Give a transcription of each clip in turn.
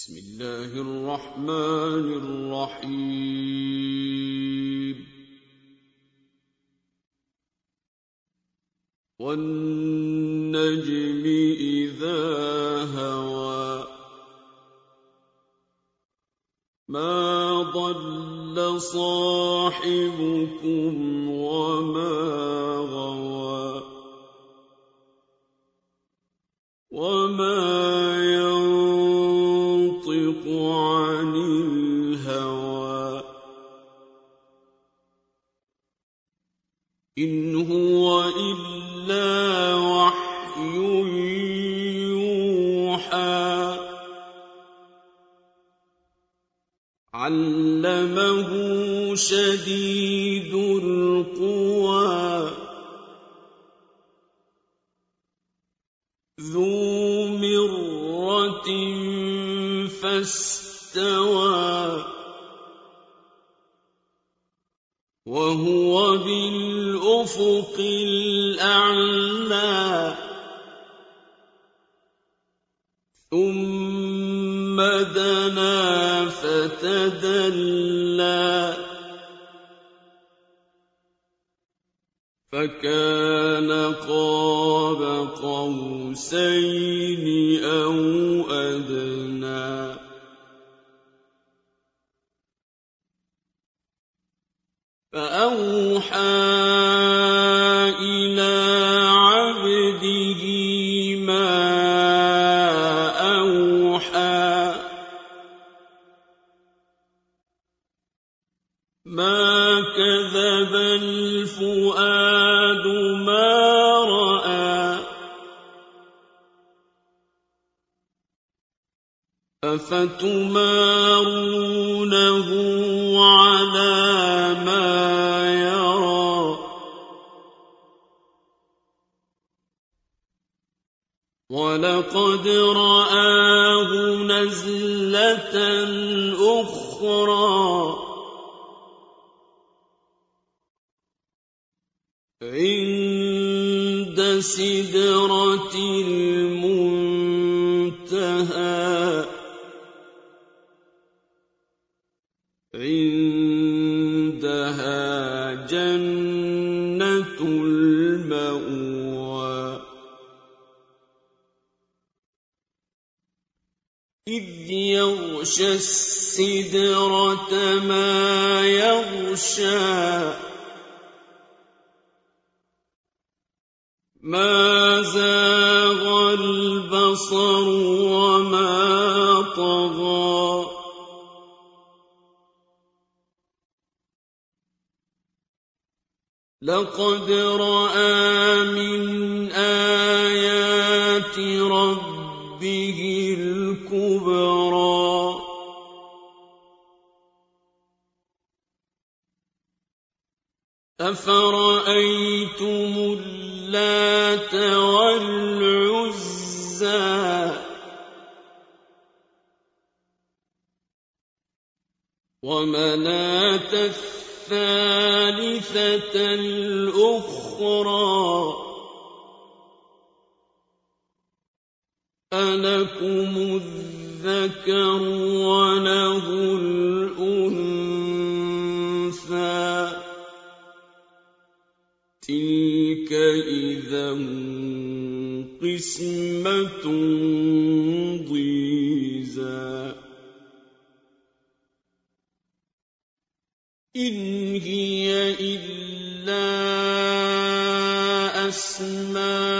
بسم الله الرحمن الرحيم. والنجم إذا هوى ما ضل صاحبكم إن هو إلا وحي يوحى. علمه شديد وهو بالأفق الأعلى. ثم دنا فتدلى. فكان قاب قوسين أو فأوحى إلى عبده ما أوحى. ما كذب الفؤاد ما رأى. أفتمارونه ولقد رآه نزلة أخرى إذ يغشى السدرة ما يغشى ما زاغ البصر وما طغى لقد رأى من ربه الكبرى. أفرأيتم اللات والعزى؟ ومناة الثالثة الأخرى؟ ألكم الذكر وله الأنثى تلك إذا قسمة ضيزى إن هي إلا أسماء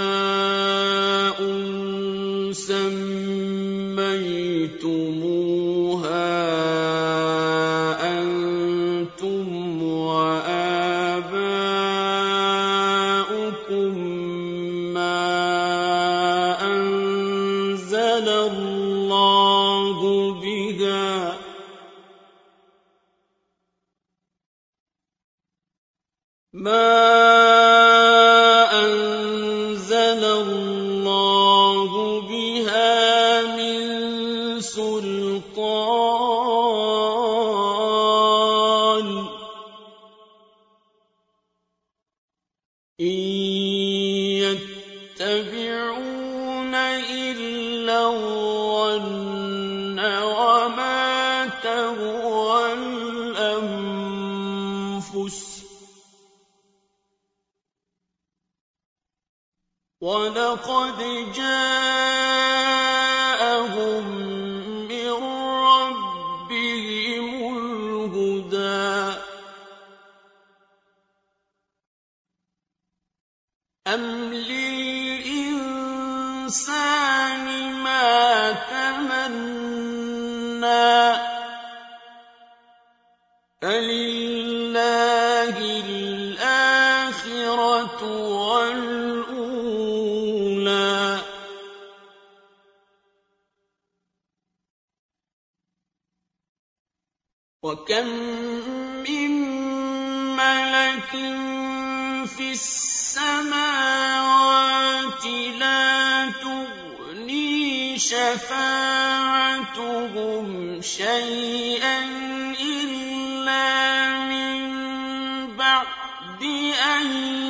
إن أَمْ لِلْإِنسَانِ السَّمَاوَاتِ لَا تُغْنِي شَفَاعَتُهُمْ شَيْئًا إِلَّا مِن بَعْدِ أَن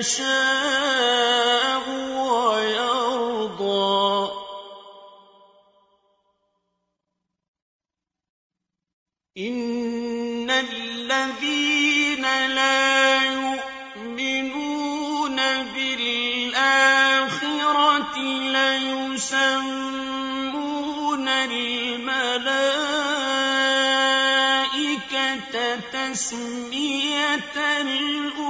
يَشَاءُ وَيَرْضَىٰ. إِنَّ الَّذِينَ لَا يُؤْمِنُونَ بِالْآخِرَةِ لَيُسَمُّونَ الْمَلَائِكَةَ تَسْمِيَةَ الْأُنثَىٰ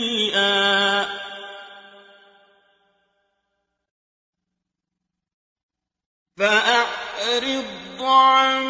فَأَعْرِضْ عَن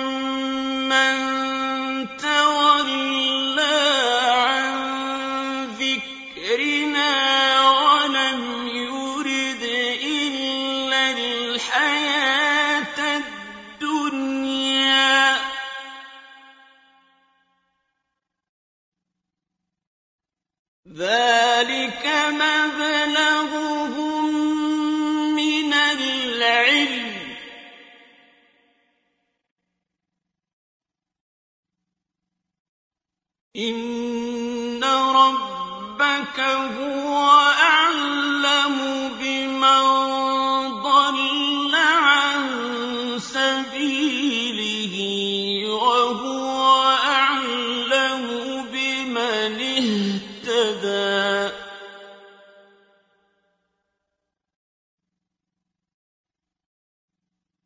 إِنَّ رَبَّكَ هُوَ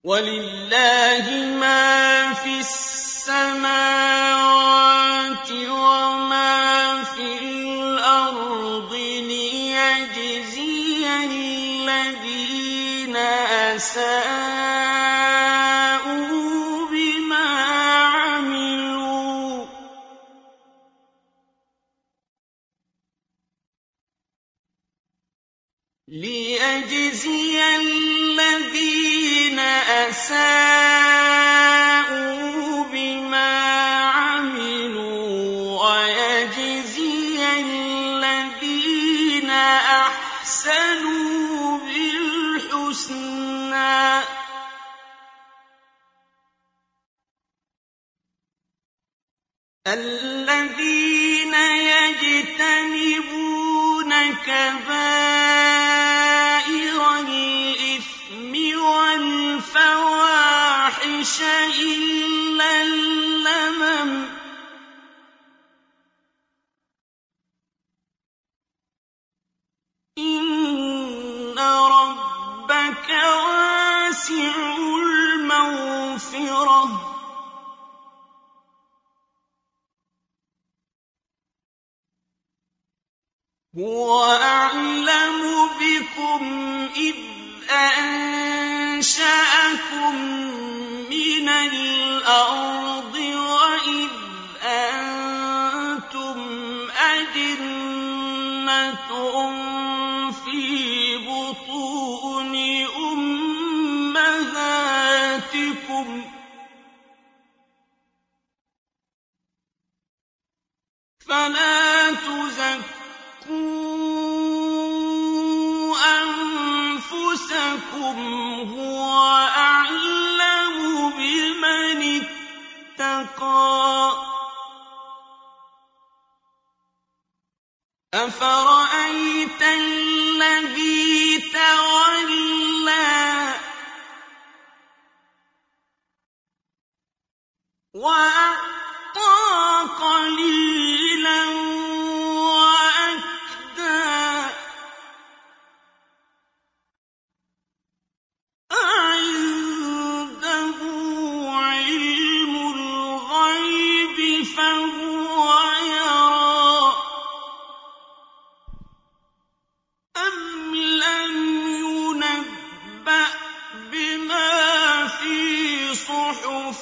وَلِلَّهِ مَا فِي السَّمَاوَاتِ وَمَا فِي الْأَرْضِ لِيَجْزِيَ الَّذِينَ أَسَاءُوا بِمَا عَمِلُوا ۗ لِيَجْزِيَ أَسَاءُوا الْمَغْفِرَةِ ۚ هُوَ أَعْلَمُ بِكُمْ أَنشَأَكُم مِّنَ الْأَرْضِ وَإِذْ أَنتُمْ أَجِنَّةٌ فِي بُطُونِ أَفَرَأَيْتَ الَّذِي تَوَلَّىٰ؟ وَأَعْطَىٰ قَلِيلًا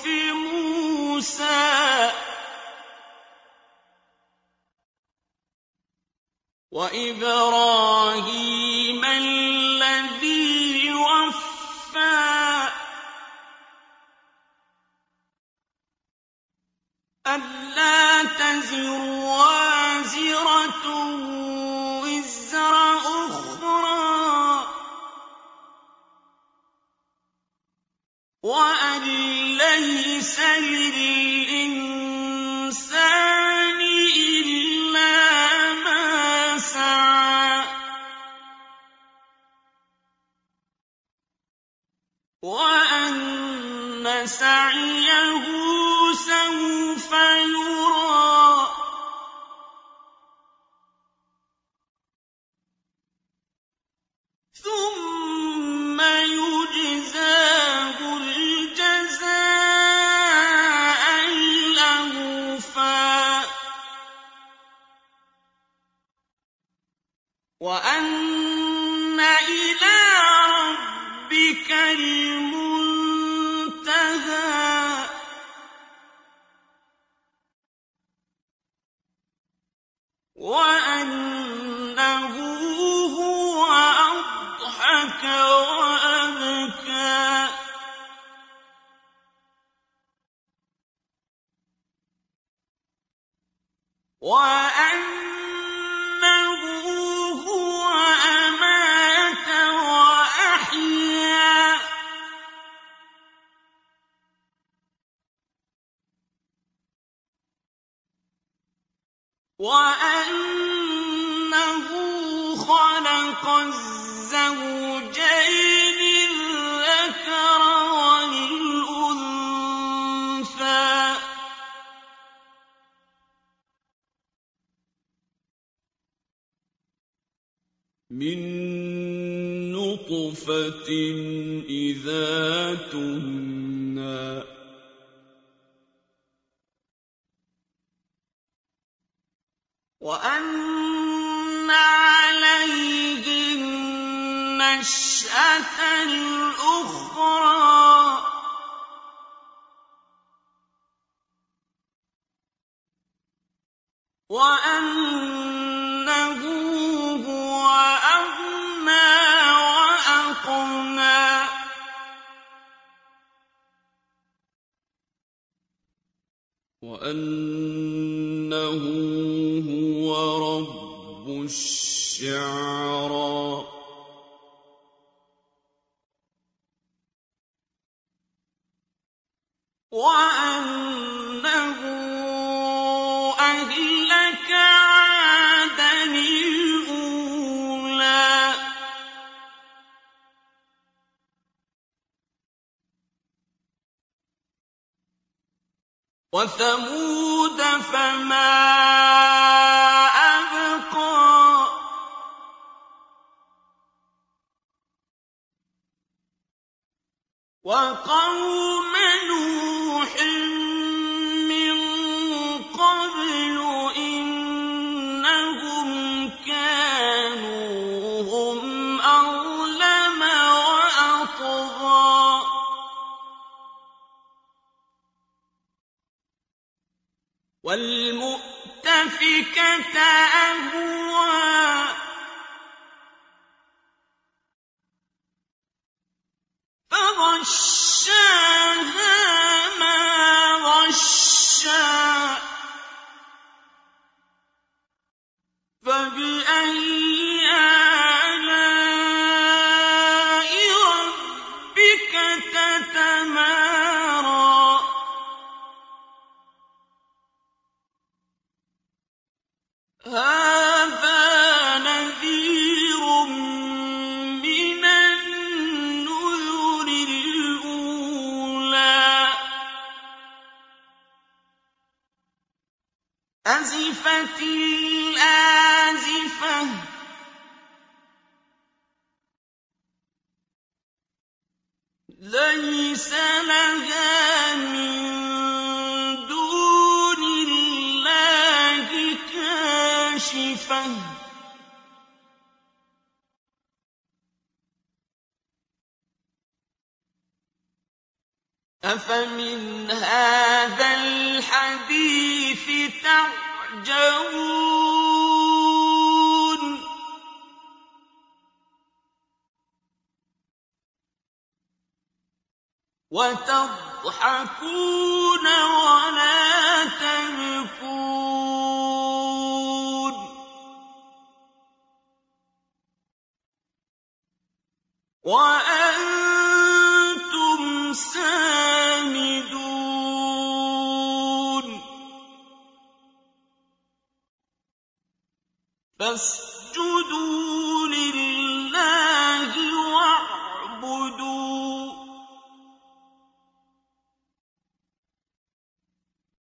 صُحُفِ مُوسَىٰ. وَإِبْرَاهِيمَ الَّذِي وَفَّىٰ. أَلَّا تَزِرُ وَازِرَةٌ وِزْرَ أُخْرَىٰ. وَأَن لَّيْسَ لِلْإِنسَانِ وَأَنَّهُ هُوَ أَمَاتَ وَأَحْيَا. وَأَنَّهُ خَلَقَ الزَّوْجَيْنِ مِن نُّطْفَةٍ إِذَا تُمْنَىٰ وَأَنَّ عَلَيْهِ النَّشْأَةَ الْأُخْرَىٰ وَأَنَّهُ وَأَنَّهُ هُوَ رَبُّ الشِّعْرَىٰ وَثَمُودَ فَمَا أَبْقَىٰ. وَقَوْمَ نُوحٍ وَالْمُؤْتَفِكَةَ أَهْوَىٰ. فَغَشَّاهَا مَا غَشَّىٰ لَيْسَ لَهَا مِن دُونِ اللَّهِ كَاشِفَةٌ. أَفَمِنْ هَٰذَا الْحَدِيثِ تَعْجَبُونَ؟ وَتَضْحَكُونَ